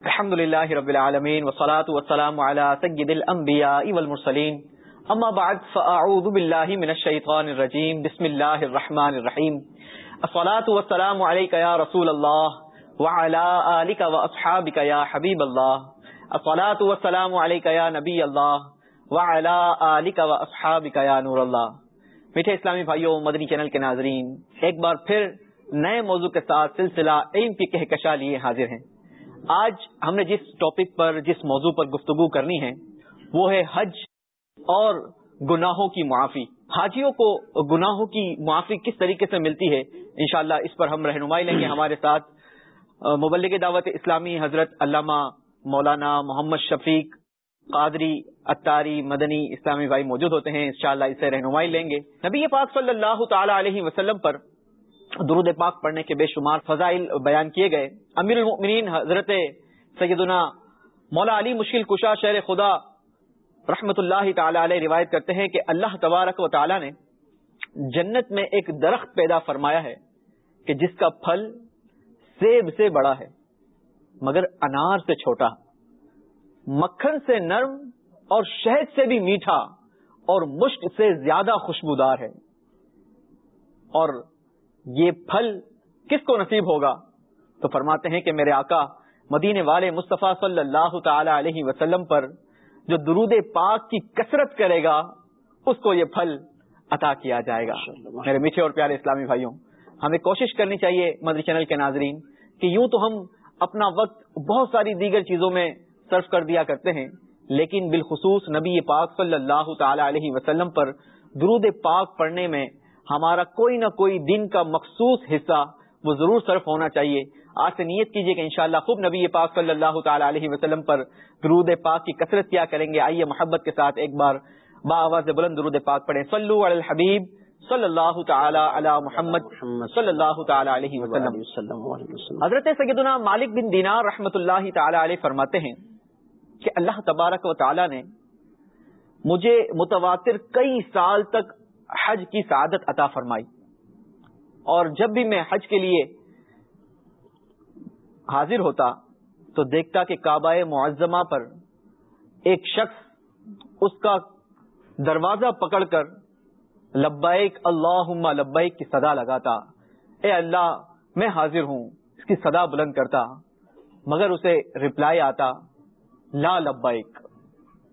الحمد لله رب العالمين والصلاة والسلام على سيد الأنبياء والمرسلين أما بعد فأعوذ بالله من الشيطان الرجيم بسم الله الرحمن الرحيم الصلاة والسلام عليك يا رسول الله وعلى آلك وأصحابك يا حبيب الله الصلاة والسلام عليك يا نبي الله وعلى آلك وأصحابك يا نور الله میٹھے اسلامی بھائیوں، مدنی چینل کے ناظرین، ایک بار پھر نئے موضوع کے ساتھ سلسلہ علم کی کہکشا لیے حاضر ہیں۔ آج ہم نے جس ٹاپک پر جس موضوع پر گفتگو کرنی ہے وہ ہے حج اور گناہوں کی معافی۔ حاجیوں کو گناہوں کی معافی کس طریقے سے ملتی ہے؟ انشاءاللہ اس پر ہم رہنمائی لیں گے ہمارے ساتھ مبلغ دعوت اسلامی حضرت علامہ مولانا محمد شفیق قادری اتاری مدنی اسلامی بھائی موجود ہوتے ہیں۔ انشاءاللہ اس سے رہنمائی لیں گے۔ نبی پاک صلی اللہ تعالی علیہ وسلم پر درود پاک پڑھنے کے بے شمار فضائل بیان کیے گئے۔ امیر المؤمنین حضرت سیدنا مولا علی مشکل کشا شہر خدا رحمت اللہ تعالی علیہ روایت کرتے ہیں کہ اللہ تبارک و تعالی نے جنت میں ایک درخت پیدا فرمایا ہے کہ جس کا پھل سیب سے بڑا ہے، مگر انار سے چھوٹا، مکھن سے نرم اور شہد سے بھی میٹھا اور مشک سے زیادہ خوشبودار ہے۔ اور یہ پھل کس کو نصیب ہوگا؟ تو فرماتے ہیں کہ میرے آقا مدینے والے مصطفیٰ صلی اللہ تعالی علیہ وسلم پر جو درود پاک کی کثرت کرے گا اس کو یہ پھل عطا کیا جائے گا۔ میرے میٹھے اور پیارے اسلامی بھائیوں ہمیں کوشش کرنی چاہیے مدری چینل کے ناظرین کہ یوں تو ہم اپنا وقت بہت ساری دیگر چیزوں میں صرف کر دیا کرتے ہیں لیکن بالخصوص نبی پاک صلی اللہ تعالی علیہ وسلم پر درود پاک پڑھنے میں ہمارا کوئی نہ کوئی دن کا مخصوص حصہ وہ ضرور صرف ہونا چاہیے۔ آج سے نیت کیجیے کہ انشاءاللہ خوب نبی پاک صلی اللہ تعالی علیہ وسلم پر درود پاک کی کثرت کیا کریں گے۔ آئیے محبت کے ساتھ ایک بار با آواز بلند درود پاک پڑھیں۔ صلو علی الحبیب صلی اللہ تعالی علی محمد صلی اللہ تعالی علیہ وسلم۔ حضرت سیدنا مالک بن دینار رحمت اللہ تعالی علیہ فرماتے ہیں کہ اللہ تبارک و تعالی نے مجھے متواتر کئی سال تک حج کی سعادت عطا فرمائی۔ اور جب بھی میں حج کے لیے حاضر ہوتا تو دیکھتا کہ کعبہ معظمہ پر ایک شخص اس کا دروازہ پکڑ کر لبیک اللہ لبیک کی صدا لگاتا، اے اللہ میں حاضر ہوں، اس کی صدا بلند کرتا، مگر اسے رپلائی آتا، لا لبیک۔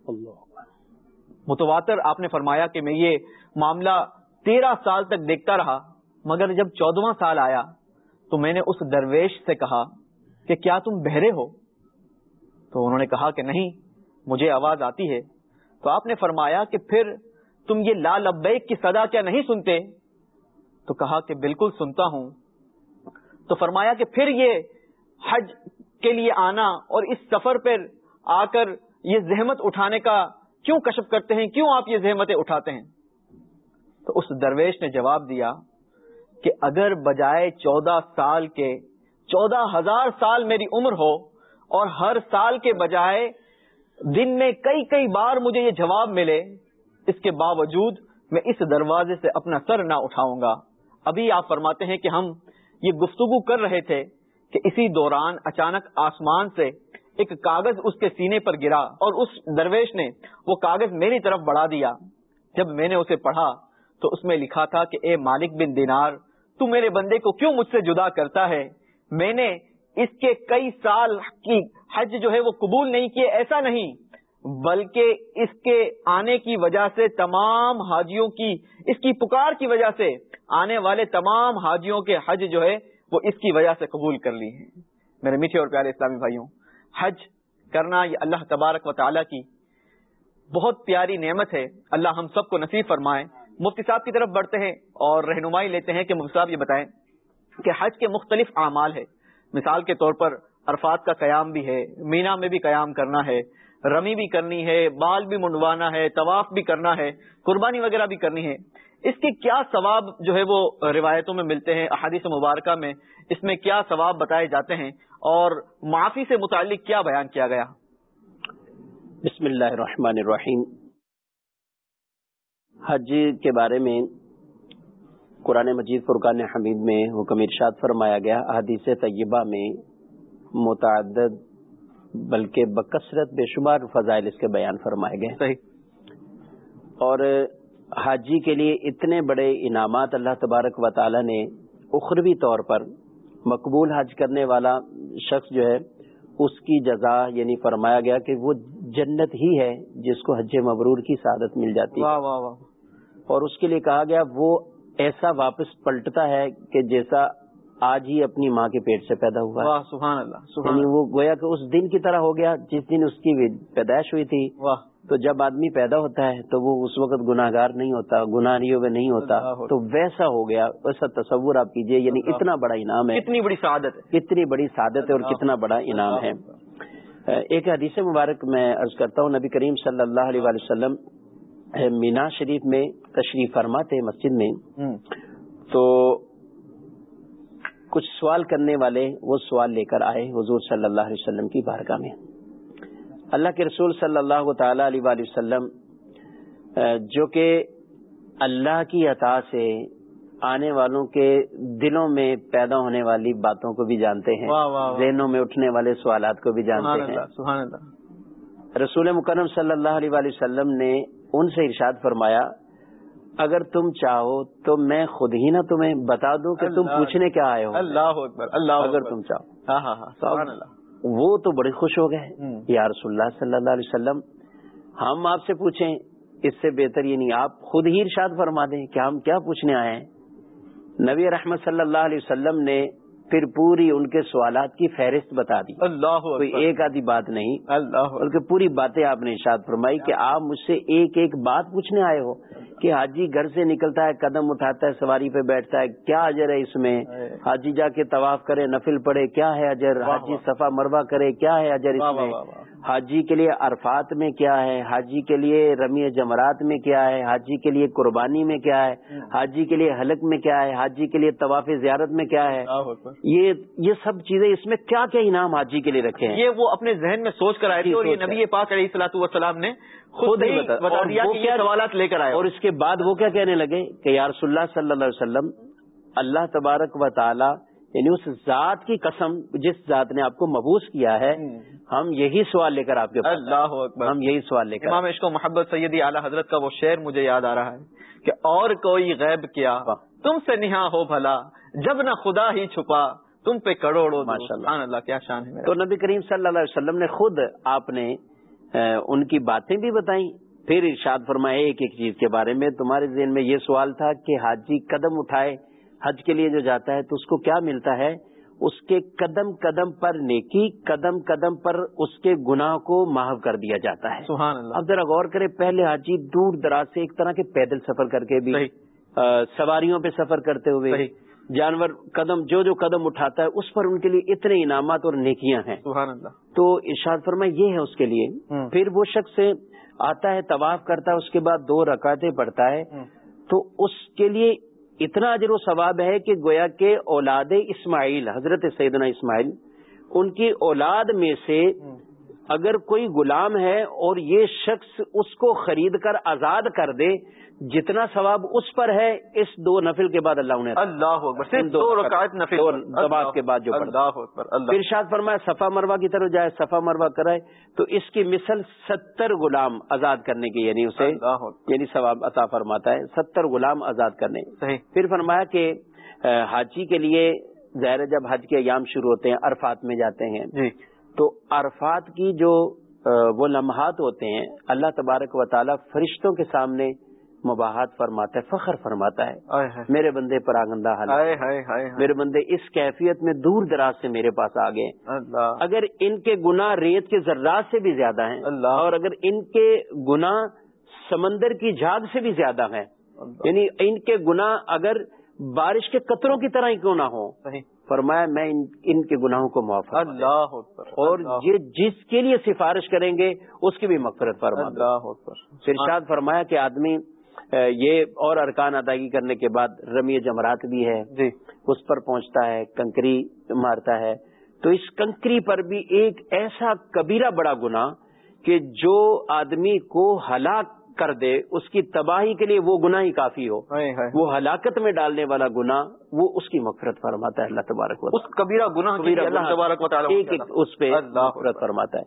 اللہ۔ متواتر آپ نے فرمایا کہ میں یہ معاملہ تیرہ سال تک دیکھتا رہا، مگر جب چودواں سال آیا تو میں نے اس درویش سے کہا کہ کیا تم بہرے ہو؟ تو انہوں نے کہا کہ نہیں، مجھے آواز آتی ہے۔ تو آپ نے فرمایا کہ پھر تم یہ لا لبیک کی صدا کیا نہیں سنتے؟ تو کہا کہ بالکل سنتا ہوں۔ تو فرمایا کہ پھر یہ حج کے لیے آنا اور اس سفر پر آ کر یہ زحمت اٹھانے کا کیوں کشف کرتے ہیں؟ کیوں آپ یہ زحمتیں اٹھاتے ہیں؟ تو اس درویش نے جواب دیا کہ اگر بجائے چودہ سال کے، چودہ ہزار سال میری عمر ہو اور ہر سال کے بجائے دن میں کئی کئی بار مجھے یہ جواب ملے، اس کے باوجود میں اس دروازے سے اپنا سر نہ اٹھاؤں گا۔ ابھی آپ فرماتے ہیں کہ ہم یہ گفتگو کر رہے تھے کہ اسی دوران اچانک آسمان سے ایک کاغذ اس کے سینے پر گرا اور اس درویش نے وہ کاغذ میری طرف بڑھا دیا۔ جب میں نے اسے پڑھا تو اس میں لکھا تھا کہ اے مالک بن دینار، تو میرے بندے کو کیوں مجھ سے جدا کرتا ہے؟ میں نے اس کے کئی سال کی حج جو ہے وہ قبول نہیں کیے، ایسا نہیں، بلکہ اس کے آنے کی وجہ سے تمام حاجیوں کی، اس کی پکار کی وجہ سے آنے والے تمام حاجیوں کے حج جو ہے وہ اس کی وجہ سے قبول کر لی ہیں۔ میرے میٹھے اور پیارے اسلامی بھائیوں حج کرنا یہ اللہ تبارک و تعالیٰ کی بہت پیاری نعمت ہے۔ اللہ ہم سب کو نصیب فرمائے۔ مفتی صاحب کی طرف بڑھتے ہیں اور رہنمائی لیتے ہیں کہ مفتی صاحب یہ بتائیں کہ حج کے مختلف اعمال ہے مثال کے طور پر عرفات کا قیام بھی ہے، مینا میں بھی قیام کرنا ہے، رمی بھی کرنی ہے، بال بھی منڈوانا ہے، طواف بھی کرنا ہے، قربانی وغیرہ بھی کرنی ہے۔ اس کے کیا ثواب جو ہے وہ روایتوں میں ملتے ہیں، احادیث مبارکہ میں اس میں کیا ثواب بتائے جاتے ہیں؟ اور معافی سے متعلق کیا بیان کیا گیا؟ بسم اللہ الرحمن الرحیم۔ حج کے بارے میں قرآن مجید فرقان حمید میں حکم ارشاد فرمایا گیا۔ احادیث طیبہ میں متعدد بلکہ بکثرت بے شمار فضائل اس کے بیان فرمائے گئے۔ صحیح۔ اور حاجی کے لیے اتنے بڑے انعامات اللہ تبارک و تعالی نے اخروی طور پر مقبول حج کرنے والا شخص جو ہے اس کی جزا یعنی فرمایا گیا کہ وہ جنت ہی ہے جس کو حج مبرور کی سعادت مل جاتی ہے۔ واہ واہ واہ۔ اور اس کے لیے کہا گیا وہ ایسا واپس پلٹتا ہے کہ جیسا آج ہی اپنی ماں کے پیٹ سے پیدا ہوا واہ سبحان اللہ سبحان یعنی اللہ۔ وہ گویا کہ اس دن کی طرح ہو گیا جس دن اس کی پیدائش ہوئی تھی۔ واہ۔ تو جب آدمی پیدا ہوتا ہے تو وہ اس وقت گناہ گار نہیں ہوتا گناہیوں میں نہیں ہوتا۔ تو ویسا ہو گیا ویسا تصور آپ کیجیے یعنی اتنا بڑا انعام ہے۔ کتنی بڑی سعادت ہے۔ کتنی بڑی سعادت ہے اور کتنا بڑا انعام ہے۔ ایک حدیث مبارک میں عرض کرتا ہوں نبی کریم صلی اللہ علیہ وسلم مینا شریف میں تشریف فرما تھے مسجد میں۔ تو کچھ سوال کرنے والے وہ سوال لے کر آئے حضور صلی اللہ علیہ وسلم کی بارگاہ میں۔ اللہ کے رسول صلی اللہ تعالی علیہ وآلہ وسلم جو کہ اللہ کی عطا سے آنے والوں کے دلوں میں پیدا ہونے والی باتوں کو بھی جانتے ہیں۔ ذہنوں میں اٹھنے والے سوالات کو بھی سبحان جانتے ہیں۔ اللہ سبحان اللہ۔ رسول مکرم صلی اللہ علیہ وآلہ وسلم نے ان سے ارشاد فرمایا اگر تم چاہو تو میں خود ہی نہ تمہیں بتا دوں کہ تم پوچھنے کیا آئے ہو۔ اللہ اکبر اللہ اگر تم چاہو۔ ہاں ہاں ہاں سبحان اللہ۔ وہ تو بڑے خوش ہو گئے۔ یا رسول اللہ صلی اللہ علیہ وسلم ہم آپ سے پوچھیں اس سے بہتر یہ نہیں آپ خود ہی ارشاد فرما دیں کہ ہم کیا پوچھنے آئے ہیں؟ نبی رحمت صلی اللہ علیہ وسلم نے پھر پوری ان کے سوالات کی فہرست بتا دی۔ اللہ کوئی ایک آدھی بات نہیں اللہ بلکہ پوری باتیں آپ نے ارشاد فرمائی کہ آپ مجھ سے ایک ایک بات پوچھنے آئے ہو۔ کہ حاجی گھر سے نکلتا ہے قدم اٹھاتا ہے سواری پہ بیٹھتا ہے کیا اجر ہے اس میں حاجی جا کے طواف کرے نفل پڑے کیا ہے اجر حاجی۔ صفا مروا کرے کیا ہے اجر اس میں۔ حاجی کے لیے عرفات میں کیا ہے؟ حاجی کے لیے رمی جمرات میں کیا ہے؟ حاجی کے لیے قربانی میں کیا ہے؟ حاجی کے لیے حلق میں کیا ہے؟ حاجی کے لیے طواف زیارت میں کیا ہے؟ یہ یہ سب چیزیں اس میں کیا کیا انعام حاجی کے لیے رکھے ہیں؟ یہ وہ اپنے ذہن میں سوچ کر آئے تھے جی، اور یہ۔ نبی پاک علیہ السلاۃ والسلام نے خود ہی بتا- دیا کہ یہ سوالات لے کر آئے اور اس کے بعد وہ کیا کہنے لگے کہ یا رسول اللہ صلی اللہ علیہ وسلم اللہ تبارک و تعالی یعنی اس ذات کی قسم جس ذات نے آپ کو مبوس کیا ہے ہم یہی سوال لے کر آپ کے۔ اللہ اکبر ہم یہی سوال لے کر امام عشق و محبت سیدی اعلیٰ حضرت کا وہ شعر مجھے یاد آ رہا ہے کہ اور کوئی غیب کیا۔ تم سے نہا ہو بھلا جب نہ خدا ہی چھپا تم پہ کروڑوں۔ ماشاء اللہ۔ اللہ کیا شان ہے تو نبی کریم صلی اللہ علیہ وسلم نے خود آپ نے ان کی باتیں بھی بتائیں پھر ارشاد فرمائے ایک ایک چیز کے بارے میں تمہارے ذہن میں یہ سوال تھا کہ حاجی قدم اٹھائے حج کے لیے جو جاتا ہے تو اس کو کیا ملتا ہے؟ اس کے قدم قدم پر نیکی قدم قدم پر اس کے گناہ کو معاف کر دیا جاتا ہے۔ سبحان اللہ۔ اب ذرا غور کرے پہلے حاجی دور دراز سے ایک طرح کے پیدل سفر کر کے بھی سواریوں پہ سفر کرتے ہوئے صحیح۔ جانور قدم جو جو قدم اٹھاتا ہے اس پر ان کے لیے اتنے انعامات اور نیکیاں ہیں۔ سبحان اللہ۔ تو ارشاد فرما یہ ہے اس کے لیے۔ پھر وہ شخص آتا ہے طواف کرتا ہے اس کے بعد دو رکعتیں پڑھتا ہے۔ تو اس کے لیے اتنا اجر و ثواب ہے کہ گویا کے اولاد اسماعیل، حضرت سیدنا اسماعیل، ان کی اولاد میں سے اگر کوئی غلام ہے اور یہ شخص اس کو خرید کر آزاد کر دے جتنا ثواب اس پر ہے اس دو نفل کے بعد اللہ انہیں اللہ اکبر صرف ان دو رکعت- نفل دو نماز کے بعد جو پڑھتا اللہ اکبر پھر اللہ ارشاد فرمایا صفا مروا کی طرف جائے صفا مروا کرائے۔ تو اس کی مثل ستر غلام آزاد کرنے کی یعنی اسے یعنی ثواب عطا فرماتا ہے ستر غلام آزاد کرنے۔ صحیح۔ پھر فرمایا کہ حاجی کے لیے ظاہر جب حج کے ایام شروع ہوتے ہیں عرفات میں جاتے ہیں۔ جی۔ تو عرفات کی جو وہ لمحات ہوتے ہیں اللہ تبارک و تعالی فرشتوں کے سامنے مباحت فرماتا ہے فخر فرماتا ہے میرے بندے پراگندہ حال۔ میرے بندے اس کیفیت میں دور دراز سے میرے پاس آ گئے اگر ان کے گناہ ریت کے ذرات سے بھی زیادہ ہیں اللہ۔ اور اگر ان کے گناہ سمندر کی جھاگ سے بھی زیادہ ہیں۔ یعنی ان کے گناہ اگر بارش کے قطروں کی طرح ہی کیوں نہ ہو فرمایا میں ان ان کے گناہوں کو معاف۔ اللہ اور یہ جس کے لیے سفارش کریں گے اس کی بھی مغفرت فرما ارشاد فرمایا کہ آدمی یہ اور ارکان ادائیگی کرنے کے بعد رمی جمرات بھی ہے جی۔ اس پر پہنچتا ہے کنکری مارتا ہے۔ تو اس کنکری پر بھی ایک ایسا کبیرہ بڑا گنا کہ جو آدمی کو ہلاک کر دے اس کی تباہی کے لیے وہ گناہ ہی کافی ہو۔ وہ ہلاکت میں ڈالنے والا گناہ وہ اس کی مغفرت فرماتا ہے اللہ تبارک و اس کبیرہ گناہ اللہ تبارک و تعالی ایک ایک اس پہ مغفرت فرماتا ہے۔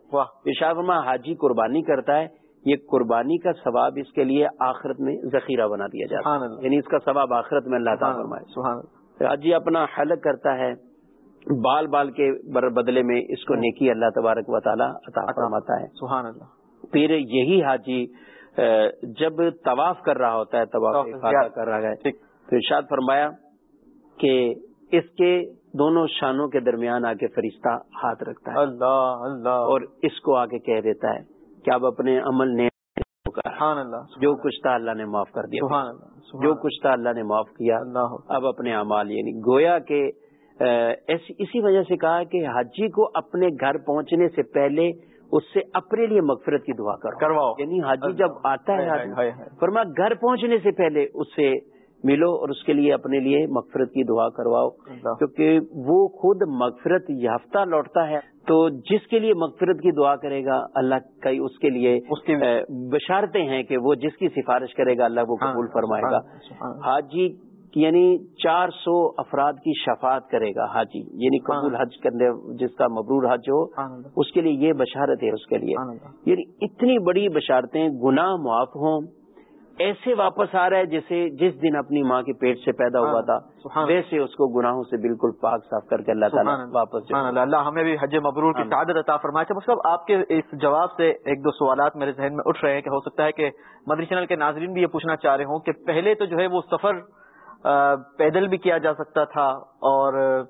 فرما حاجی قربانی کرتا ہے یہ قربانی کا ثواب اس کے لیے آخرت میں ذخیرہ بنا دیا جاتا ہے۔ یعنی اس کا ثواب آخرت میں اللہ تعالیٰ فرمائے۔ حاجی اپنا حلق کرتا ہے بال بال کے بدلے میں اس کو نیکی اللہ تبارک و تعالیٰ عطا فرماتا ہے۔ سبحان اللہ۔ پھر یہی حاجی جب طواف کر رہا ہوتا ہے طواف۔ کر رہا ہے تو ارشاد فرمایا کہ اس کے دونوں شانوں کے درمیان آ کے فرشتہ ہاتھ رکھتا ہے۔ اللہ اللہ۔ اور اس کو آ کے کہہ دیتا ہے کہ اب اپنے عمل نے سبحان اللہ جو کچھ تھا اللہ نے معاف کر دیا۔ سبحان اللہ سبحان جو کچھ تھا اللہ نے معاف کیا۔ اللہ اب اپنے اعمال یعنی گویا کہ اسی وجہ سے کہا کہ حاجی کو اپنے گھر پہنچنے سے پہلے اس سے اپنے لیے مغفرت کی دعا کرو کرواؤ یعنی حاجی جب آتا ہے ہائے، ہائے۔ فرما گھر پہنچنے سے پہلے اس سے ملو اور اس کے لیے اپنے لیے مغفرت کی دعا کرواؤ۔ کیونکہ وہ خود مغفرت یافتہ لوٹتا ہے تو جس کے لیے مغفرت کی دعا کرے گا اللہ کا اس کے لیے بشارتیں ہیں کہ وہ جس کی سفارش کرے گا اللہ وہ قبول فرمائے گا۔ حاجی یعنی چار سو افراد کی شفاعت کرے گا حاجی یعنی قبول حج کرنے جس کا مبرور حج ہو اس کے لیے یہ بشارت ہے اس کے لیے۔ یعنی اتنی بڑی بشارتیں گناہ معاف ہوں۔ ایسے واپس آ رہا ہے جیسے جس دن اپنی ماں کے پیٹ سے پیدا ہوا تھا ویسے اس کو گناہوں سے بالکل پاک صاف کر کے اللہ تعالیٰ۔ واپس اللہ۔ ہمیں بھی حج مبرور کی۔ سعادت عطا فرمائے۔ اچھا مطلب آپ کے اس جواب سے ایک دو سوالات میرے ذہن میں اٹھ رہے ہیں کہ ہو سکتا ہے کہ مدری چینل کے ناظرین بھی یہ پوچھنا چاہ رہے ہوں کہ پہلے تو جو ہے وہ سفر پیدل بھی کیا جا سکتا تھا اور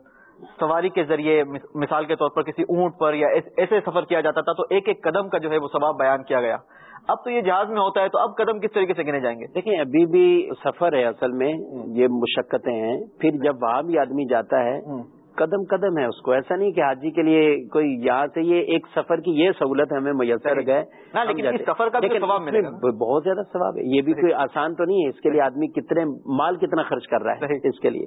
سواری کے ذریعے مثال کے طور پر کسی اونٹ پر یا ایس- ایسے سفر کیا جاتا تھا تو ایک ایک قدم کا جو ہے وہ ثواب بیان کیا گیا۔ اب تو یہ جہاز میں ہوتا ہے تو اب قدم کس طریقے سے گنے جائیں گے؟ دیکھیں ابھی بھی سفر ہے اصل میں یہ مشقتیں ہیں۔ پھر جب وہاں بھی آدمی جاتا ہے قدم قدم ہے اس کو۔ ایسا نہیں کہ حاجی کے لیے کوئی یہاں سے یہ ایک سفر کی یہ سہولت ہمیں میسر گئے۔ لیکن سفر کا؟ بہت زیادہ ثواب ہے۔ یہ بھی کوئی آسان تو نہیں ہے۔ اس کے لیے آدمی کتنے مال کتنا خرچ کر رہا ہے۔ اس کے لیے۔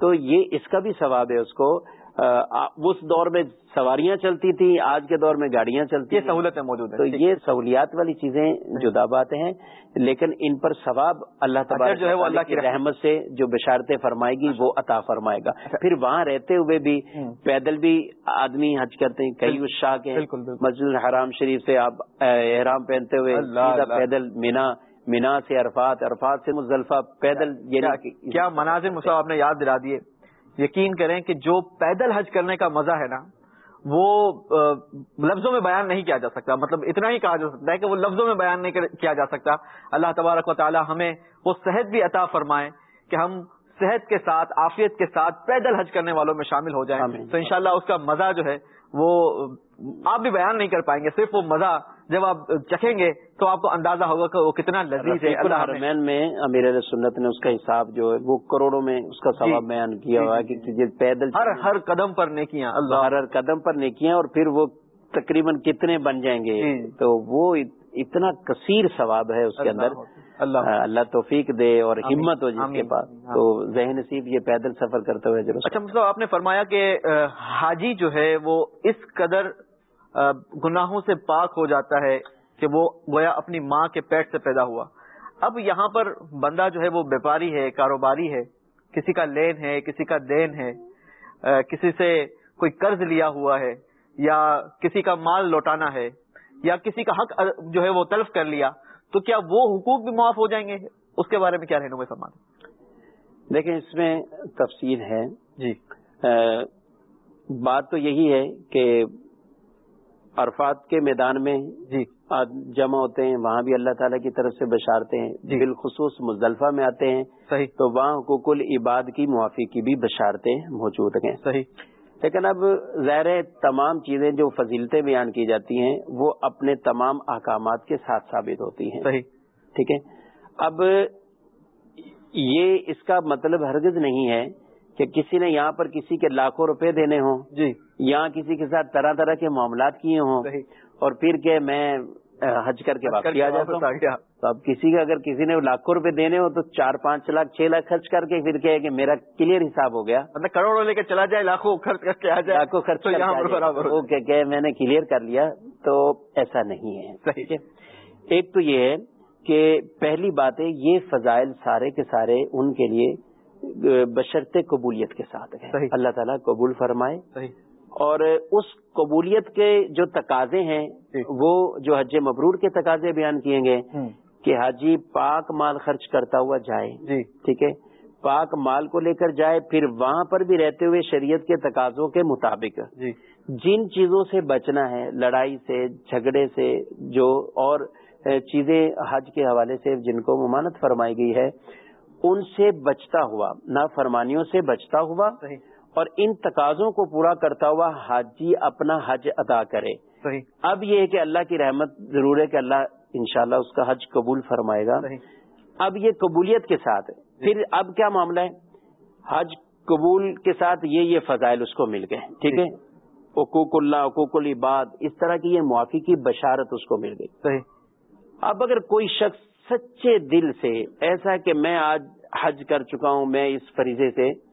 تو یہ اس کا بھی ثواب ہے اس کو۔ اس دور میں سواریاں چلتی تھی آج کے دور میں گاڑیاں چلتی یہ سہولتیں موجود تو ہیں یہ سہولیات والی چیزیں جدا باتیں ہیں لیکن ان پر ثواب اللہ تبارک جو ہے وہ اللہ تعالیٰ کی رحمت۔ سے جو بشارتیں فرمائے گی وہ عطا فرمائے گا۔ پھر وہاں رہتے ہوئے بھی۔ پیدل بھی آدمی حج کرتے ہیں کئی ہیں۔ بالکل، بالکل۔ مسجد الحرام شریف سے آپ احرام پہنتے ہوئے۔ پیدل مینا مینا سے عرفات عرفات سے مزدلفہ پیدل کیا یعنی کیا مناظر مصعب آپ نے یاد دلا دیے؟ یقین کریں کہ جو پیدل حج کرنے کا مزہ ہے نا وہ لفظوں میں بیان نہیں کیا جا سکتا۔ مطلب اتنا ہی کہا جا سکتا ہے کہ وہ لفظوں میں بیان نہیں کیا جا سکتا۔ اللہ تبارک و تعالی ہمیں وہ صحت بھی عطا فرمائے کہ ہم صحت کے ساتھ عافیت کے ساتھ پیدل حج کرنے والوں میں شامل ہو جائیں۔ تو انشاءاللہ اس کا مزہ جو ہے وہ آپ بھی بیان نہیں کر پائیں گے صرف وہ مزہ جب آپ چکھیں گے تو آپ کو اندازہ ہوگا کہ وہ کتنا لذیذ ہے الحرمین میں امیر سنت نے اس کا حساب جو ہے وہ کروڑوں میں اس کا ثواب جی۔ بیان کیا ہوا ہے جی، کہ پیدل ہر ہر قدم پر نیکیاں اللہ ہر ہر قدم پر نیکیاں اور پھر وہ تقریباً کتنے بن جائیں گے جی۔ تو وہ اتنا کثیر ثواب ہے اس کے اندر اللہ اللہ توفیق دے اور۔ ہمت ہو جس کے۔ پاس۔ تو ذہن نصیب یہ پیدل سفر کرتے ہوئے اچھا مطلب آپ نے فرمایا کہ حاجی جو ہے وہ اس قدر گناہوں سے پاک ہو جاتا ہے کہ وہ گویا اپنی ماں کے پیٹ سے پیدا ہوا۔ اب یہاں پر بندہ جو ہے وہ بیپاری ہے کاروباری ہے کسی کا لین ہے کسی کا دین ہے آ، کسی سے کوئی قرض لیا ہوا ہے یا کسی کا مال لوٹانا ہے یا کسی کا حق جو ہے وہ تلف کر لیا تو کیا وہ حقوق بھی معاف ہو جائیں گے؟ اس کے بارے میں کیا رہنمائی فرما دیں دیکھیں اس میں تفصیل ہے۔ جی۔ بات تو یہی ہے کہ عرفات کے میدان میں جی۔ جمع ہوتے ہیں وہاں بھی اللہ تعالیٰ کی طرف سے بشارتے ہیں۔ جی۔ بالخصوص مزدلفہ میں آتے ہیں۔ صحیح۔ تو وہاں حقوق العباد کی معافی کی بھی بشارتیں موجود ہیں۔ صحیح۔ لیکن اب ظاہر تمام چیزیں جو فضیلتیں بیان کی جاتی ہیں وہ اپنے تمام احکامات کے ساتھ ثابت ہوتی ہیں۔ صحیح۔ ٹھیک ہے؟ اب یہ اس کا مطلب ہرگز نہیں ہے کہ کسی نے یہاں پر کسی کے لاکھوں روپے دینے ہوں جی۔ یہاں کسی کے ساتھ طرح طرح کے معاملات کیے ہوں اور پھر کہ میں حج کر کے واپسی آ جاتا واپس ہوں تو اب کسی کا اگر کسی نے لاکھوں روپے دینے ہو تو چار پانچ لاکھ چھ لاکھ خرچ کر کے پھر کہ میرا کلیئر حساب ہو گیا۔ مطلب کروڑوں لے کے چلا جائے لاکھوں خرچ کر کے آ جائے لاکھوں خرچ تو کر کے یہاں آ پر جائے. برابر ہو وہ کہ میں نے کلیئر کر لیا تو ایسا نہیں ہے صحیح۔ ٹھیک ہے؟ ایک تو یہ ہے کہ پہلی بات ہے یہ فضائل سارے کے سارے ان کے لیے بشرط قبولیت کے ساتھ صحیح۔ اللہ تعالیٰ قبول فرمائے۔ صحیح۔ اور اس قبولیت کے جو تقاضے ہیں جی۔ وہ جو حج مبرور کے تقاضے بیان کیے گئے کہ حاجی پاک مال خرچ کرتا ہوا جائے۔ جی۔ ٹھیک ہے؟ پاک مال کو لے کر جائے پھر وہاں پر بھی رہتے ہوئے شریعت کے تقاضوں کے مطابق۔ جی۔ جن چیزوں سے بچنا ہے لڑائی سے جھگڑے سے جو اور چیزیں حج کے حوالے سے جن کو ممانت فرمائی گئی ہے ان سے بچتا ہوا نافرمانیوں سے بچتا ہوا اور ان تقاضوں کو پورا کرتا ہوا حاجی اپنا حج ادا کرے۔ صحیح۔ اب یہ ہے کہ اللہ کی رحمت ضرور ہے کہ اللہ انشاءاللہ اس کا حج قبول فرمائے گا۔ اب یہ قبولیت کے ساتھ پھر اب کیا معاملہ ہے؟ حج قبول کے ساتھ یہ یہ فضائل اس کو مل گئے ٹھیک ہے؟ حقوق اللہ حقوق العباد اس طرح کی یہ معافی کی بشارت اس کو مل گئی۔ صحیح۔ اب اگر کوئی شخص سچے دل سے ایسا کہ میں آج حج کر چکا ہوں میں اس فریضے سے۔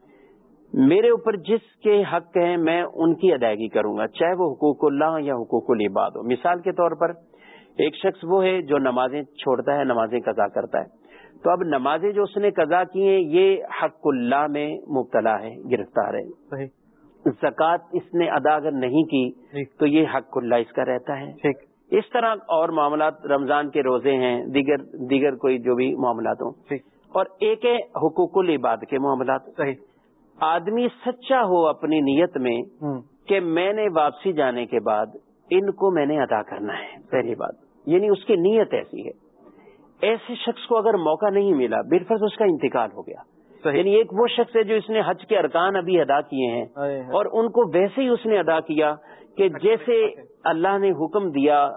میرے اوپر جس کے حق ہیں میں ان کی ادائیگی کروں گا چاہے وہ حقوق اللہ یا حقوق العباد ہو مثال کے طور پر ایک شخص وہ ہے جو نمازیں چھوڑتا ہے نمازیں قضا کرتا ہے۔ تو اب نمازیں جو اس نے قضا کی ہیں یہ حق اللہ میں مبتلا ہے گرفتار ہے۔ صحیح۔ زکوٰۃ اس نے ادا اگر نہیں کی تو یہ حق اللہ اس کا رہتا ہے۔ ٹھیک۔ اس طرح اور معاملات رمضان کے روزے ہیں دیگر دیگر کوئی جو بھی معاملات ہوں۔ ٹھیک اور ایک ہے حقوق العباد کے معاملات۔ صحیح۔ آدمی سچا ہو اپنی نیت میں کہ میں نے واپسی جانے کے بعد ان کو میں نے ادا کرنا ہے پہلی بات۔ یعنی اس کی نیت ایسی ہے۔ ایسے شخص کو اگر موقع نہیں ملا بالفرض اس کا انتقال ہو گیا۔ صحیح۔ یعنی ایک وہ شخص ہے جو اس نے حج کے ارکان ابھی ادا کیے ہیں۔ اور ان کو ویسے ہی اس نے ادا کیا کہ جیسے اللہ نے حکم دیا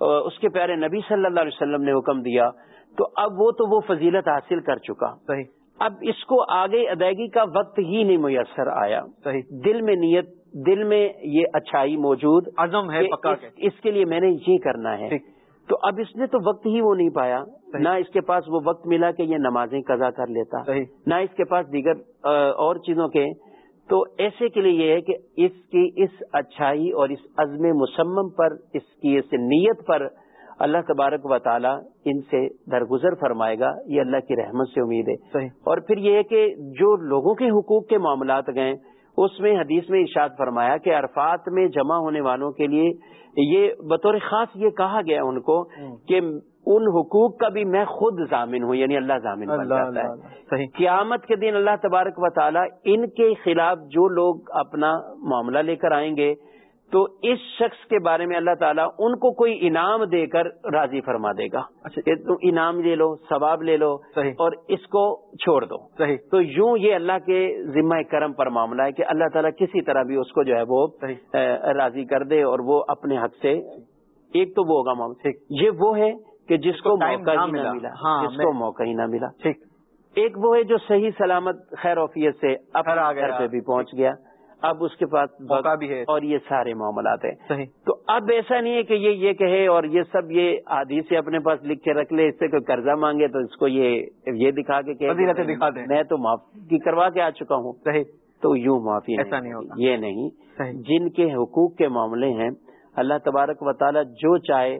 اس کے پیارے نبی صلی اللہ علیہ وسلم نے حکم دیا تو اب وہ تو وہ فضیلت حاصل کر چکا۔ صحیح۔ اب اس کو آگے ادائیگی کا وقت ہی نہیں میسر آیا۔ صحیح۔ دل میں نیت دل میں یہ اچھائی موجود عزم ہے پکا اس, اس کے لیے میں نے یہ کرنا ہے۔ تو اب اس نے تو وقت ہی وہ نہیں پایا۔ نہ اس کے پاس وہ وقت ملا کہ یہ نمازیں قضا کر لیتا۔ نہ اس کے پاس دیگر اور چیزوں کے تو ایسے کے لیے یہ ہے کہ اس کی اس اچھائی اور اس عزم مسمم پر اس کی اس نیت پر اللہ تبارک و تعالی ان سے درگزر فرمائے گا یہ اللہ کی رحمت سے امید ہے صحیح اور پھر یہ ہے کہ جو لوگوں کے حقوق کے معاملات گئے اس میں حدیث میں ارشاد فرمایا کہ عرفات میں جمع ہونے والوں کے لیے یہ بطور خاص یہ کہا گیا ان کو۔ کہ ان حقوق کا بھی میں خود ضامن ہوں یعنی اللہ ضامن بن جاتا ہے۔ صحیح۔ قیامت کے دن اللہ تبارک و تعالی ان کے خلاف جو لوگ اپنا معاملہ لے کر آئیں گے تو اس شخص کے بارے میں اللہ تعالیٰ ان کو کوئی انعام دے کر راضی فرما دے گا۔ اچھا۔ تم انعام لے لو ثواب لے لو صحیح۔ اور اس کو چھوڑ دو۔ صحیح۔ تو یوں یہ اللہ کے ذمہ کرم پر معاملہ ہے کہ اللہ تعالیٰ کسی طرح بھی اس کو جو ہے وہ راضی کر دے اور وہ اپنے حق سے ایک تو وہ ہوگا معاملہ۔ یہ وہ ہے کہ جس کو موقع ہی نہ ملا۔ ہاں، جس کو موقع ہی نہ ملا۔ ٹھیک۔ ایک وہ ہے جو صحیح سلامت خیر وفیت سے گیا۔ گھر پہ بھی پہنچ گیا۔ اب اس کے پاس موقع بھی ہے۔ اور یہ سارے معاملات ہیں۔ تو اب ایسا نہیں ہے کہ یہ یہ کہے اور یہ سب یہ آدھی سے اپنے پاس لکھ کے رکھ لے اس سے کوئی قرضہ مانگے تو اس کو یہ یہ دکھا کے کہ۔ میں تو معافی کروا کے آ چکا ہوں۔ صحیح۔ تو یوں معافی ایسا نہیں ہوگا۔ یہ نہیں۔ جن کے حقوق کے معاملے ہیں اللہ تبارک و تعالی جو چاہے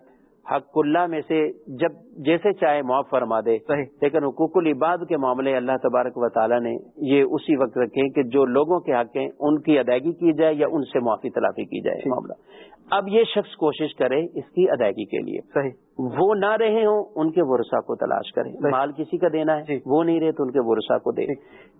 حق اللہ میں سے جب جیسے چاہے معاف فرما دے۔ صحیح۔ لیکن حقوق العباد کے معاملے اللہ تبارک و تعالی نے یہ اسی وقت رکھے کہ جو لوگوں کے حق ہیں ان کی ادائیگی کی جائے یا ان سے معافی تلافی کی جائے۔ معاملہ۔ اب یہ شخص کوشش کرے اس کی ادائیگی کے لیے۔ صحیح۔ وہ نہ رہے ہوں ان کے ورثہ کو تلاش کریں۔ مال کسی کا دینا ہے۔ وہ نہیں رہے تو ان کے ورثہ کو دے۔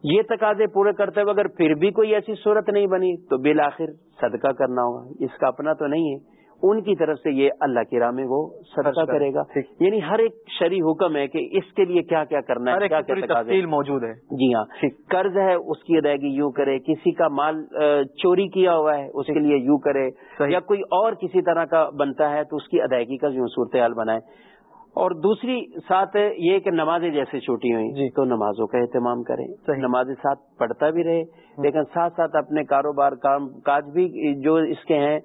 یہ تقاضے پورے کرتے ہوئے اگر پھر بھی کوئی ایسی صورت نہیں بنی تو بالآخر صدقہ کرنا ہوگا۔ اس کا اپنا تو نہیں ہے۔ ان کی طرف سے یہ اللہ کی راہ میں وہ صدقہ کرے۔ گا۔ یعنی ہر ایک شرعی حکم ہے کہ اس کے لیے کیا کیا کرنا ہے کیا کیا تفصیل موجود ہے۔ جی ہاں۔ قرض ہے اس کی ادائیگی یوں کرے کسی کا مال چوری کیا ہوا ہے اس کے لیے یوں کرے۔ یا کوئی اور کسی طرح کا بنتا ہے تو اس کی ادائیگی کا یوں صورتحال بنائے۔ اور دوسری ساتھ یہ کہ نمازیں جیسے چھوٹی ہوئی جی۔ تو نمازوں کا اہتمام کریں۔ نمازیں ساتھ پڑھتا بھی رہے لیکن ساتھ ساتھ اپنے کاروبار کام کاج بھی جو اس کے ہیں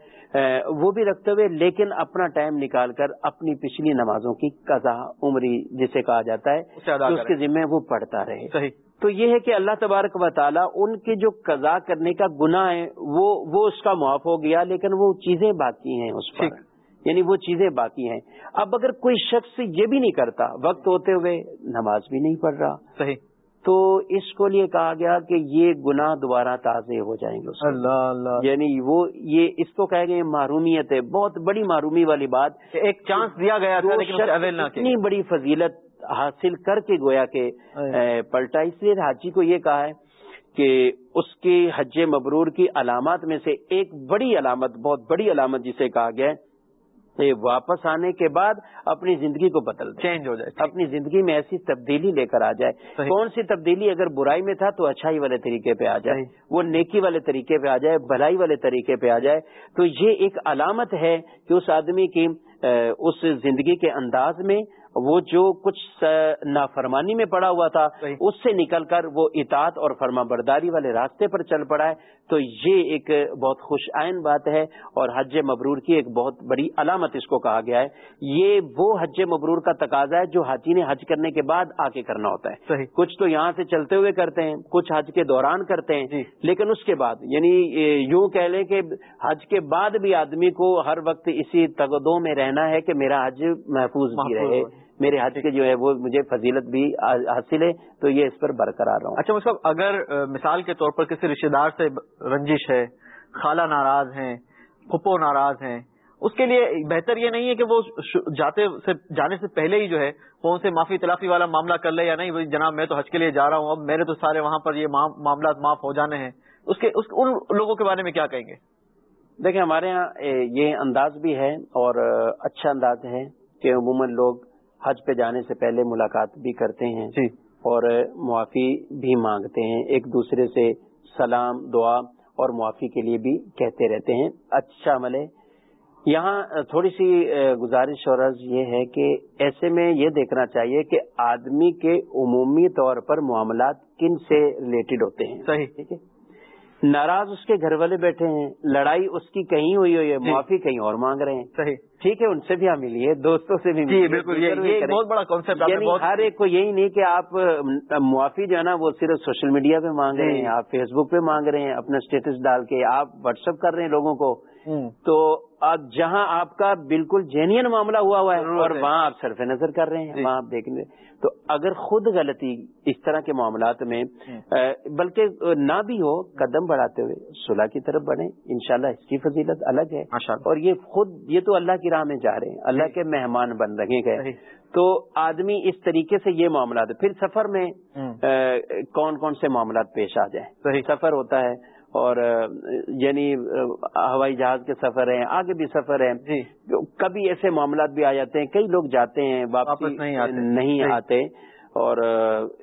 وہ بھی رکھتے ہوئے لیکن اپنا ٹائم نکال کر اپنی پچھلی نمازوں کی قضا عمری جسے کہا جاتا ہے اس۔ کے ذمہ وہ پڑھتا رہے صحیح تو یہ ہے کہ اللہ تبارک و تعالیٰ ان کی جو قضا کرنے کا گناہ ہے وہ وہ اس کا معاف ہو گیا لیکن وہ چیزیں باقی ہیں اس پر۔ یعنی وہ چیزیں باقی ہیں۔ اب اگر کوئی شخص یہ بھی نہیں کرتا وقت ہوتے ہوئے نماز بھی نہیں پڑھ رہا۔ صحیح۔ تو اس کو لیے کہا گیا کہ یہ گناہ دوبارہ تازے ہو جائیں گے اللہ اللہ۔ یعنی وہ یہ اس کو کہہ گئے معرومیت ہے۔ بہت بڑی معرومی والی بات۔ ایک چانس دیا گیا تھا لیکن اتنی بڑی فضیلت حاصل کر کے گویا کہ پلٹا۔ اس لیے حاجی کو یہ کہا ہے کہ اس کی حج مبرور کی علامات میں سے ایک بڑی علامت بہت بڑی علامت جسے کہا گیا ہے واپس آنے کے بعد اپنی زندگی کو بدل چینج ہو جائے اپنی زندگی میں ایسی تبدیلی لے کر آ جائے۔ کون سی تبدیلی اگر برائی میں تھا تو اچھائی والے طریقے پہ آ جائے۔ وہ نیکی والے طریقے پہ آ جائے بھلائی والے طریقے پہ آ جائے تو یہ ایک علامت ہے کہ اس آدمی کی اس زندگی کے انداز میں وہ جو کچھ نافرمانی میں پڑا ہوا تھا۔ اس سے نکل کر وہ اطاعت اور فرما برداری والے راستے پر چل پڑا ہے تو یہ ایک بہت خوش آئن بات ہے اور حج مبرور کی ایک بہت بڑی علامت اس کو کہا گیا ہے یہ وہ حج مبرور کا تقاضا ہے جو حاجی نے حج کرنے کے بعد آ کے کرنا ہوتا ہے صحیح کچھ تو یہاں سے چلتے ہوئے کرتے ہیں کچھ حج کے دوران کرتے ہیں جی۔ لیکن اس کے بعد یعنی یوں کہہ لیں کہ حج کے بعد بھی آدمی کو ہر وقت اسی تگدوں میں رہنا ہے کہ میرا حج محفوظ بھی رہے۔ میرے حج کے جو ہے وہ مجھے فضیلت بھی حاصل ہے تو یہ اس پر برقرار رہا اچھا مصطفیٰ اگر مثال کے طور پر کسی رشتے دار سے رنجش ہے خالہ ناراض ہیں پھپھو ناراض ہیں اس کے لیے بہتر یہ نہیں ہے کہ وہ جاتے سے جانے سے پہلے ہی جو ہے وہ ان سے معافی تلافی والا معاملہ کر لے یا نہیں جناب میں تو حج کے لیے جا رہا ہوں اب میرے تو سارے وہاں پر یہ معام- معاملات معاف ہو جانے ہیں۔ اس کے اس ان لوگوں کے بارے میں کیا کہیں گے؟ دیکھیں ہمارے ہاں یہ انداز بھی ہے اور اچھا انداز ہے کہ عموماً لوگ حج پہ جانے سے پہلے ملاقات بھی کرتے ہیں جی۔ اور معافی بھی مانگتے ہیں۔ ایک دوسرے سے سلام دعا اور معافی کے لیے بھی کہتے رہتے ہیں۔ اچھا عمل ہے۔ یہاں تھوڑی سی گزارش اور عرض یہ ہے کہ ایسے میں یہ دیکھنا چاہیے کہ آدمی کے عمومی طور پر معاملات کن سے ریلیٹڈ ہوتے ہیں۔ صحیح۔ ٹھیک ہے۔ ناراض اس کے گھر والے بیٹھے ہیں لڑائی اس کی کہیں ہوئی ہوئی ہے جی۔ معافی کہیں اور مانگ رہے ہیں صحیح ٹھیک ہے ان سے بھی ہم ملیے دوستوں سے بھی جی ملیے بالکل یہ۔ بہت بڑا کانسیپٹ یعنی ہر ایک کو یہی نہیں کہ آپ معافی جو ہے نا وہ صرف سوشل میڈیا پہ مانگ جی۔ رہے ہیں آپ فیس بک پہ مانگ رہے ہیں اپنا اسٹیٹس ڈال کے آپ واٹس اپ کر رہے ہیں لوگوں کو تو جہاں آپ کا بالکل جینین معاملہ ہوا ہوا ہے اور۔ وہاں آپ صرف نظر کر رہے ہیں جی۔ وہاں آپ دیکھ رہے ہیں۔ تو اگر خود غلطی اس طرح کے معاملات میں بلکہ نہ بھی ہو قدم بڑھاتے ہوئے صلح کی طرف بڑھیں۔ انشاءاللہ اس کی فضیلت الگ ہے۔ اور یہ خود یہ تو اللہ کی راہ میں جا رہے ہیں۔ اللہ جی۔ کے مہمان بن رہے گئے۔ تو آدمی اس طریقے سے یہ معاملات پھر سفر میں کون کون سے معاملات پیش آ جائیں؟ سفر ہوتا ہے اور یعنی ہوائی جہاز کے سفر ہیں آگے بھی سفر ہیں جی کبھی ایسے معاملات بھی آ جاتے ہیں کئی لوگ جاتے ہیں واپس نہیں آتے۔ اور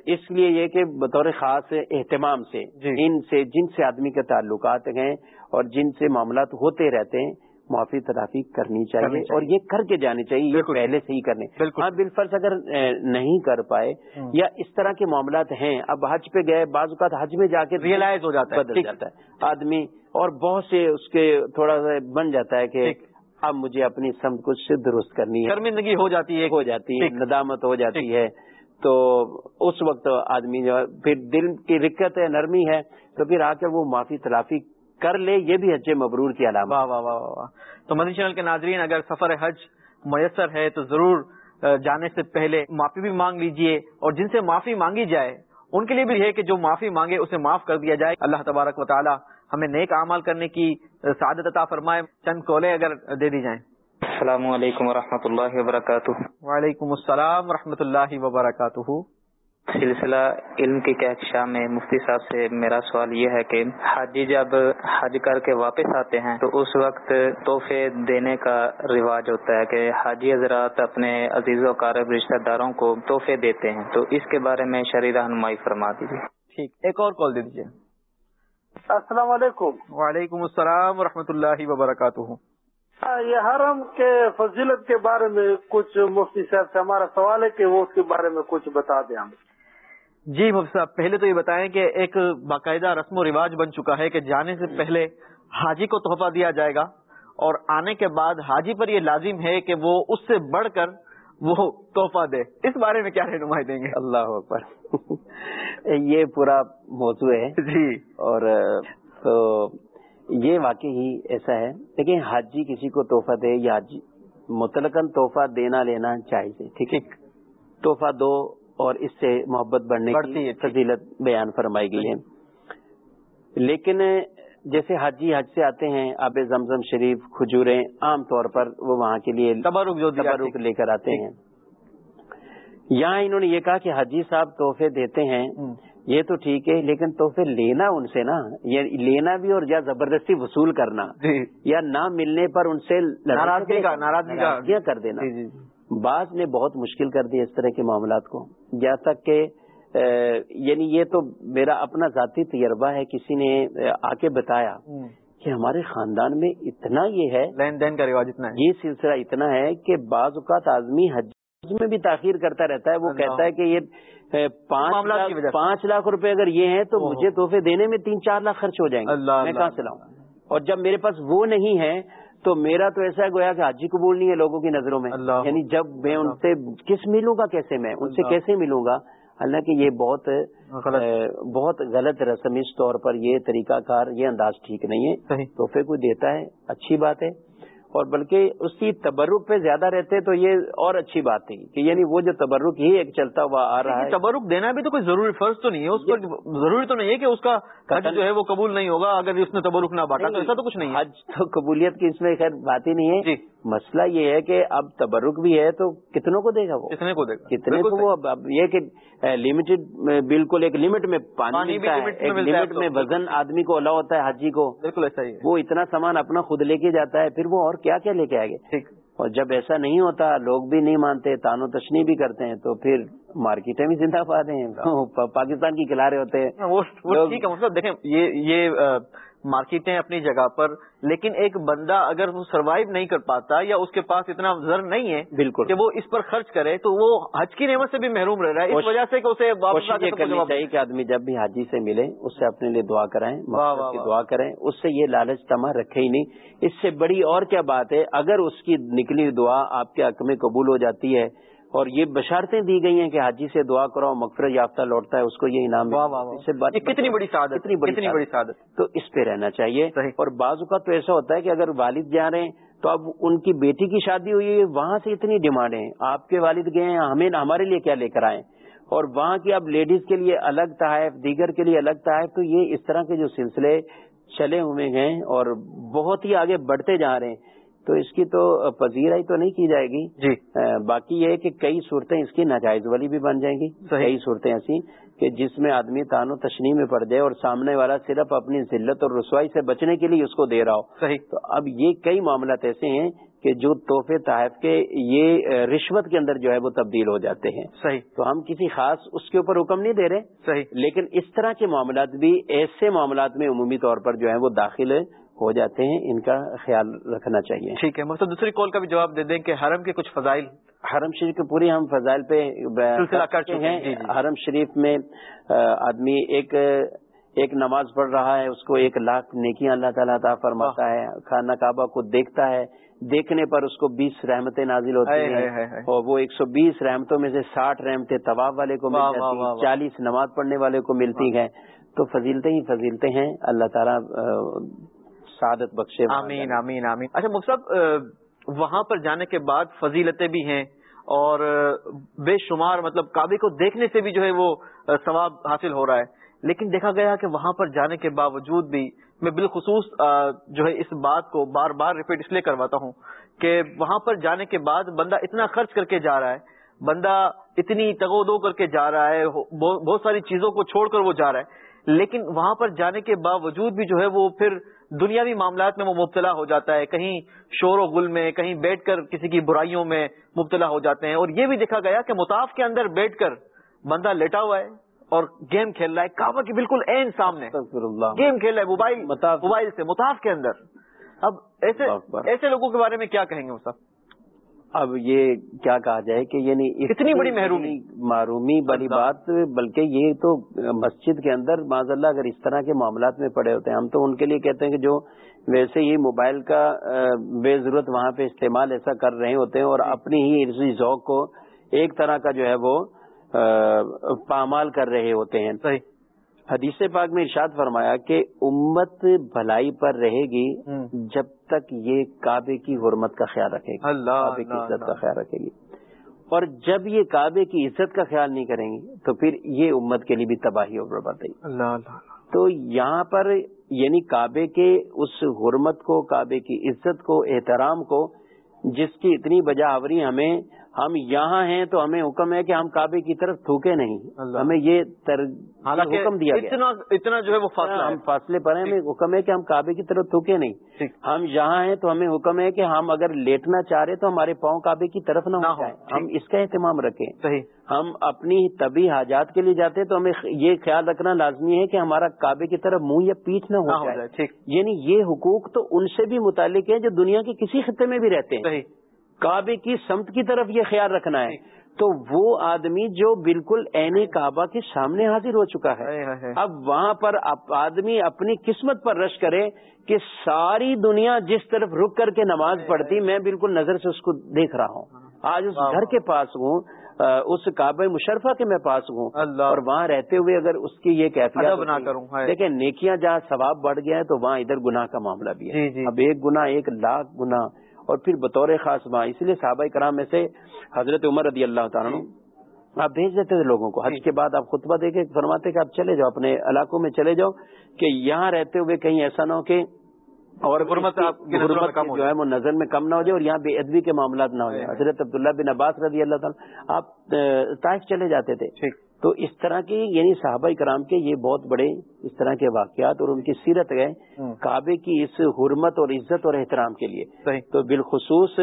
اس لیے یہ کہ بطور خاص اہتمام سے جی۔ ان سے جن سے آدمی کے تعلقات ہیں اور جن سے معاملات ہوتے رہتے ہیں معافی تلافی کرنی چاہیے۔ اور یہ کر کے جانی چاہیے یہ۔ پہلے سے ہی کرنے۔ ہاں بالفرض اگر نہیں کر پائے ہوں۔ یا اس طرح کے معاملات ہیں اب حج پہ گئے بعض اوقات حج میں جا کے ریئلائز ہو جاتا ہے بدل ٹھیک۔ جاتا ہے آدمی اور بہت سے اس کے تھوڑا سا بن جاتا ہے کہ۔ اب مجھے اپنی سمت کچھ درست کرنی ہے شرمندگی ہو جاتی ہے ہو جاتی ہے۔ ندامت ہو جاتی۔ ہے تو اس وقت آدمی جو پھر دل کی رکت ہے نرمی ہے تو پھر آ کر وہ معافی تلافی کر لے یہ بھی حج مبرور کی علامت واہ واہ واہ واہ تو مدنی چینل کے ناظرین اگر سفر حج میسر ہے تو ضرور جانے سے پہلے معافی بھی مانگ لیجیے۔ اور جن سے معافی مانگی جائے ان کے لیے بھی ہے کہ جو معافی مانگے اسے معاف کر دیا جائے۔ اللہ تبارک و تعالی ہمیں نیک اعمال کرنے کی سعادت عطا فرمائے۔ چند کولے اگر دے دی جائیں۔ السلام علیکم ورحمۃ اللہ وبرکاتہ۔ وعلیکم السلام ورحمۃ اللہ وبرکاتہ۔ سلسلہ علم کی کہکشاں میں مفتی صاحب سے میرا سوال یہ ہے کہ حاجی جب حج کر کے واپس آتے ہیں تو اس وقت تحفے دینے کا رواج ہوتا ہے کہ حاجی حضرات اپنے عزیز و قارب رشتہ داروں کو تحفے دیتے ہیں۔ تو اس کے بارے میں شرح رہنمائی فرما دیجیے ٹھیک ایک اور کال دے دیجیے السلام علیکم۔ وعلیکم السلام ورحمۃ اللہ وبرکاتہ۔ ہاں، یہ حرم کے فضیلت کے بارے میں کچھ مفتی صاحب سے ہمارا سوال ہے کہ وہ اس کے بارے میں کچھ بتا دیں ہم۔ جی مفتی صاحب پہلے تو یہ بتائیں کہ ایک باقاعدہ رسم و رواج بن چکا ہے کہ جانے سے پہلے حاجی کو تحفہ دیا جائے گا اور آنے کے بعد حاجی پر یہ لازم ہے کہ وہ اس سے بڑھ کر وہ تحفہ دے۔ اس بارے میں کیا رہنمائی دیں گے؟ اللہ اکبر۔ یہ پورا موضوع ہے۔ جی۔ اور تو یہ واقعی ہی ایسا ہے۔ لیکن حاجی کسی کو تحفہ دے یا حاجی متلقن تحفہ دینا لینا چاہیے ٹھیک ہے؟ تحفہ دو اور اس سے محبت بڑھنے کی۔ فضیلت بیان فرمائی گئی ہے۔ لیکن جیسے حاجی حج سے آتے ہیں آب زمزم شریف کھجوریں عام طور پر وہ وہاں کے لیے تبرک جو تبرک لے کر آتے ہیں۔ یہاں انہوں نے یہ کہا کہ حاجی صاحب تحفے دیتے ہیں۔ یہ تو ٹھیک ہے لیکن تحفے لینا ان سے نا یہ لینا بھی اور یا زبردستی وصول کرنا جی۔ یا نہ ملنے پر ان سے ناراضگی ناراضگیاں کر دینا۔ جی جی۔ بعض نے بہت مشکل کر دیا اس طرح کے معاملات کو جہاں تک کہ یعنی یہ تو میرا اپنا ذاتی تجربہ ہے کسی نے آ کے بتایا۔ کہ ہمارے خاندان میں اتنا یہ ہے لین دین کا رواج اتنا ہے یہ سلسلہ اتنا ہے کہ بعض اوقات آدمی حج میں بھی تاخیر کرتا رہتا ہے وہ۔ کہتا ہے کہ یہ پانچ لاکھ روپے اگر یہ ہیں تو۔ مجھے تحفے دینے میں تین چار لاکھ خرچ ہو جائیں گے میں کہاں سے لاؤں اور جب میرے پاس وہ نہیں ہے تو میرا تو ایسا گویا کہ حاجی قبول نہیں ہے لوگوں کی نظروں میں۔ یعنی جب میں ان سے کس ملوں گا کیسے میں؟ ان سے۔ کیسے ملوں گا؟ حالانکہ یہ بہت بہت غلط رسم اس طور پر یہ طریقہ کار یہ انداز ٹھیک نہیں ہے. تحفے کوئی دیتا ہے اچھی بات ہے. اور بلکہ اس کی تبرک پہ زیادہ رہتے تو یہ اور اچھی بات تھی کہ یعنی وہ جو تبرک ہی ایک چلتا ہوا آ رہا ہے۔ تبرک دینا بھی تو کوئی ضروری فرض تو نہیں ہے اس پر ضروری تو نہیں ہے کہ اس کا حج جو ہے وہ قبول نہیں ہوگا اگر اس نے تبرک نہ بانٹا تو ایسا تو کچھ نہیں ہے۔ حج تو قبولیت کی اس میں خیر بات ہی نہیں ہے۔ جی۔ مسئلہ یہ ہے کہ اب تبرک بھی ہے تو کتنوں کو دے گا وہ؟ کتنے کو دے گا؟ کتنے کو وہ اب- یہ کہ لمیٹڈ بالکل ایک لمٹ میں پانی ملتا ہے ایک لمٹ میں وزن آدمی کو الا ہوتا ہے حاجی کو۔ بالکل ایسا ہی وہ اتنا سامان اپنا خود لے کے جاتا ہے پھر وہ اور کیا کیا لے کے آئے گے ٹھیک۔ اور جب ایسا نہیں ہوتا لوگ بھی نہیں مانتے تانو تشنی بھی کرتے ہیں تو پھر مارکیٹیں بھی زندہ باد ہیں۔ پا- پاکستان کی کھلارے ہوتے ہیں۔ مطلب دیکھیں یہ مارکیٹیں اپنی جگہ پر لیکن ایک بندہ اگر وہ سروائیو نہیں کر پاتا یا اس کے پاس اتنا زر نہیں ہے بالکل۔ کہ وہ اس پر خرچ کرے تو وہ حج کی نعمت سے بھی محروم رہ رہا ہے۔ اس وجہ سے کہ اسے یہ کرنی چاہیے کہ آدمی جب بھی حاجی سے ملے اس سے اپنے لیے دعا کرائیں کی۔ دعا کریں۔ اس سے یہ لالچ تما رکھے ہی نہیں۔ اس سے بڑی اور کیا بات ہے اگر اس کی نکلی دعا آپ کے حق میں قبول ہو جاتی ہے اور یہ بشارتیں دی گئی ہیں کہ حاجی سے دعا کرو مغفرت یافتہ لوٹتا ہے اس کو یہ انعام کتنی بڑی سعادت کتنی بڑی سعادت۔ تو اس پہ رہنا چاہیے۔ اور بعض اوقات تو ایسا ہوتا ہے کہ اگر والد جا رہے ہیں تو اب ان کی بیٹی کی شادی ہوئی ہے وہاں سے اتنی ڈیمانڈ ہے آپ کے والد گئے ہیں ہمیں ہمارے لیے کیا لے کر آئے؟ اور وہاں کی اب لیڈیز کے لیے الگ تحائف دیگر کے لیے الگ تحائف تو یہ اس طرح کے جو سلسلے چلے ہوئے ہیں اور بہت ہی آگے بڑھتے جا رہے ہیں۔ تو اس کی تو پذیرائی تو نہیں کی جائے گی۔ جی۔ باقی یہ ہے کہ کئی صورتیں اس کی ناجائز والی بھی بن جائیں گی۔ صحیح۔ کئی صورتیں ایسی کہ جس میں آدمی تان و تشنی میں پڑ جائے اور سامنے والا صرف اپنی ذلت اور رسوائی سے بچنے کے لیے اس کو دے رہا ہو۔ صحیح۔ تو اب یہ کئی معاملات ایسے ہیں کہ جو تحفے تحائف کے یہ رشوت کے اندر جو ہے وہ تبدیل ہو جاتے ہیں۔ صحیح۔ تو ہم کسی خاص اس کے اوپر حکم نہیں دے رہے۔ صحیح۔ لیکن اس طرح کے معاملات بھی ایسے معاملات میں عمومی طور پر جو ہے وہ داخل ہو جاتے ہیں ان کا خیال رکھنا چاہیے۔ ٹھیک ہے مطلب دوسری کال کا بھی جواب دے دیں کہ حرم کے کچھ فضائل۔ حرم شریف کے پوری ہم فضائل پہ سلسلہ کر چکے ہیں، ہیں۔ جی، جی۔ حرم شریف میں آدمی ایک ایک نماز پڑھ رہا ہے اس کو ایک لاکھ نیکیاں اللہ تعالیٰ عطا فرماتا ہے خانہ کعبہ کو دیکھتا ہے دیکھنے پر اس کو بیس رحمتیں نازل ہوتی ہیں۔ اور وہ ایک سو بیس رحمتوں میں سے ساٹھ رحمتیں طواب والے کو مل واہ، جاتی واہ، واہ، ہیں۔ چالیس نماز پڑھنے والے کو ملتی ہیں۔ تو فضیلتیں ہی فضیلتیں ہیں۔ اللہ تعالیٰ سعادت بخشے آمین آمین آمین۔ اچھا مصحف وہاں پر جانے کے بعد فضیلتیں بھی ہیں اور بے شمار مطلب کعبے کو دیکھنے سے بھی جو ہے وہ ثواب حاصل ہو رہا ہے۔ لیکن دیکھا گیا کہ وہاں پر جانے کے باوجود بھی میں بالخصوص جو ہے اس بات کو بار بار ریپیٹ اس لیے کرواتا ہوں کہ وہاں پر جانے کے بعد بندہ اتنا خرچ کر کے جا رہا ہے بندہ اتنی تگو دو کر کے جا رہا ہے بہت ساری چیزوں کو چھوڑ کر وہ جا رہا ہے۔ لیکن وہاں پر جانے کے باوجود بھی جو ہے وہ پھر دنیاوی معاملات میں وہ مبتلا ہو جاتا ہے کہیں شور و گل میں کہیں بیٹھ کر کسی کی برائیوں میں مبتلا ہو جاتے ہیں۔ اور یہ بھی دیکھا گیا کہ مطاف کے اندر بیٹھ کر بندہ لیٹا ہوا ہے اور گیم کھیل رہا ہے۔ کعبہ کی بالکل این سامنے۔ اللہ۔ گیم کھیل رہا ہے موبائل موبائل سے مطاف کے اندر۔ اب ایسے۔ ایسے لوگوں کے بارے میں کیا کہیں گے صاحب اب یہ کیا کہا جائے کہ یعنی اتنی بڑی محرومی۔ معرومی اللہ۔ بات بلکہ یہ تو مسجد کے اندر معذ اللہ اگر اس طرح کے معاملات میں پڑے ہوتے ہیں ہم تو ان کے لیے کہتے ہیں کہ جو ویسے ہی موبائل کا بے ضرورت وہاں پہ استعمال ایسا کر رہے ہوتے ہیں اور اپنی ہی ذوق کو ایک طرح کا جو ہے وہ پامال کر رہے ہوتے ہیں صحیح حدیث پاک میں ارشاد فرمایا کہ امت بھلائی پر رہے گی۔ جب تک یہ کعبے کی حرمت کا خیال رکھے گی کعبے کی عزت کا خیال رکھے گی۔ اور جب یہ کعبے کی عزت کا خیال نہیں کریں گی تو پھر یہ امت کے لیے بھی تباہی اور اللہ اللہ۔ تو یہاں پر یعنی کعبے کے اس حرمت کو کعبے کی عزت کو احترام کو جس کی اتنی بجا آوری ہمیں ہم یہاں ہیں تو ہمیں حکم ہے کہ ہم کعبے کی طرف تھوکے نہیں۔ ہمیں یہ حکم دیا اتنا اتنا جو ہے وہ فاصلہ ہم ہے۔ فاصلے پر ہیں ہمیں حکم ہے کہ ہم کعبے کی طرف تھوکے نہیں۔ ہم یہاں ہیں تو ہمیں حکم ہے کہ ہم اگر لیٹنا چاہ رہے تو ہمارے پاؤں کعبے کی طرف نہ ہو جائیں۔ ہم اس کا اہتمام رکھیں۔ ہم اپنی طبی حاجات کے لیے جاتے ہیں تو ہمیں یہ خیال رکھنا لازمی ہے کہ ہمارا کعبے کی طرف منہ یا پیٹھ نہ ہو جائے۔ یعنی یہ حقوق تو ان سے بھی متعلق ہیں جو دنیا کے کسی خطے میں بھی رہتے ہیں۔ کعبے کی سمت کی طرف یہ خیال رکھنا ہے۔ تو وہ آدمی جو بالکل عین کعبہ کے سامنے حاضر ہو چکا ہے۔ اب وہاں پر آدمی اپنی قسمت پر رش کرے کہ ساری دنیا جس طرف رک کر کے نماز پڑھتی میں بالکل نظر سے اس کو دیکھ رہا ہوں۔ آج اس گھر کے پاس ہوں اس کعبہ مشرفہ کے میں پاس ہوں۔ اور وہاں رہتے ہوئے اگر اس کی یہ کیفیت نہ کروں،۔ دیکھیں نیکیاں جہاں ثواب بڑھ گیا ہے تو وہاں ادھر گناہ کا معاملہ بھی ہے۔ جی، جی۔ اب ایک گنا ایک لاکھ گنا اور پھر بطور خاص وہاں اس لیے صحابہ کرام میں سے حضرت عمر رضی اللہ تعالیٰ عنہ آپ بھیج دیتے تھے لوگوں کو۔ حج جی۔ کے بعد آپ خطبہ دے کے فرماتے کہ آپ چلے جاؤ اپنے علاقوں میں چلے جاؤ کہ یہاں رہتے ہوئے کہیں ایسا نہ ہو کہ اور ہو جو ہے وہ نظر میں کم نہ ہو جائے اور یہاں بے ادبی کے معاملات نہ ہو جائے۔ حضرت عبداللہ بن عباس رضی اللہ تعالیٰ آپ طائف چلے جاتے تھے۔ تو اس طرح کی یعنی صحابہ کرام کے یہ بہت بڑے اس طرح کے واقعات اور ان کی سیرت گئے۔ کعبے کی اس حرمت اور عزت اور احترام کے لیے۔ تو بالخصوص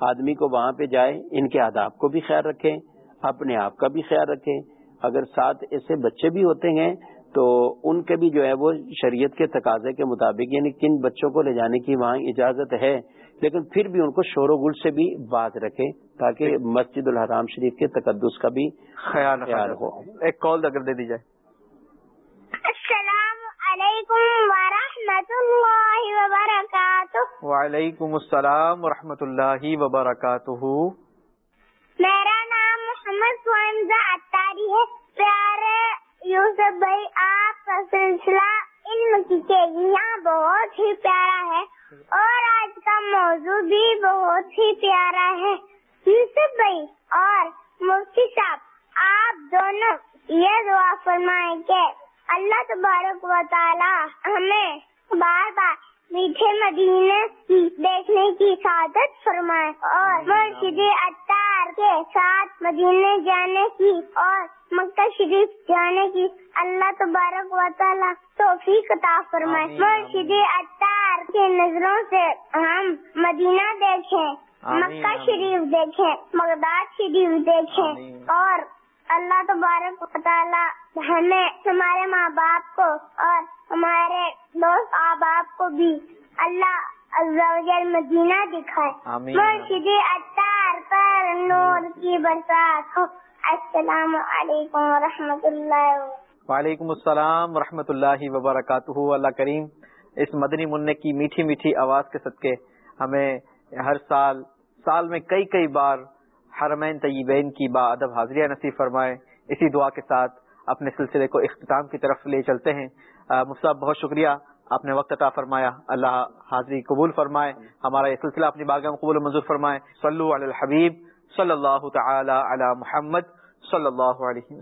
آدمی کو وہاں پہ جائے ان کے آداب کو بھی خیال رکھیں اپنے آپ کا بھی خیال رکھیں اگر ساتھ ایسے بچے بھی ہوتے ہیں تو ان کے بھی جو ہے وہ شریعت کے تقاضے کے مطابق یعنی کن بچوں کو لے جانے کی وہاں اجازت ہے لیکن پھر بھی ان کو شور و گل سے بھی باز رکھیں تاکہ مسجد الحرام شریف کے تقدس کا بھی خیال رکھا خیال۔ ہو۔ ایک کال اگر دے دی جائے۔ السلام علیکم ورحمۃ اللہ وبرکاتہ۔ وعلیکم السلام ورحمۃ اللہ وبرکاتہ۔ میرا نام محمد فنزا اتاری ہے۔ پیارے یوسف بھائی آپ کا سلسلہ علم کی بہت ہی پیارا ہے۔ اور آج کا موضوع بھی بہت ہی پیارا ہے۔ یوسف بھائی اور مفتی صاحب آپ دونوں یہ دعا فرمائیں کہ اللہ تبارک و تعالی ہمیں بار بار میٹھے مدینے کی دیکھنے کی سعادت فرمائے اور مرشد اطار کے ساتھ مدینے جانے کی اور مکہ شریف جانے کی اللہ تبارک و تعالی توفیق عطا فرمائے۔ مرشد اطار کے نظروں سے ہم مدینہ دیکھیں۔ مکہ۔ شریف دیکھیں بغداد شریف دیکھیں آمین۔ اور اللہ تبارک تعالی ہمیں ہمارے ماں باپ کو اور ہمارے دوست احباب کو بھی اللہ مدینہ دکھائے آمین۔ مرشد اطار پر نور کی برسات ہو السلام علیکم ورحمۃ اللہ وعلیکم السلام ورحمۃ اللہ وبرکاتہ اللہ کریم اس مدنی منع کی میٹھی میٹھی آواز کے صدقے ہمیں ہر سال سال میں کئی کئی بار حرمین طیبین کی با ادب حاضریہ نصیب فرمائے۔ اسی دعا کے ساتھ اپنے سلسلے کو اختتام کی طرف لے چلتے ہیں۔ مصعب بہت شکریہ۔ آپ نے وقت عطا فرمایا۔ اللہ حاضری قبول فرمائے۔ ہمارا یہ سلسلہ اپنی باغ میں قبول و منظور فرمائے۔ صلو علی الحبیب، صلی اللہ تعالی علی محمد، صلی اللہ علیہ وسلم۔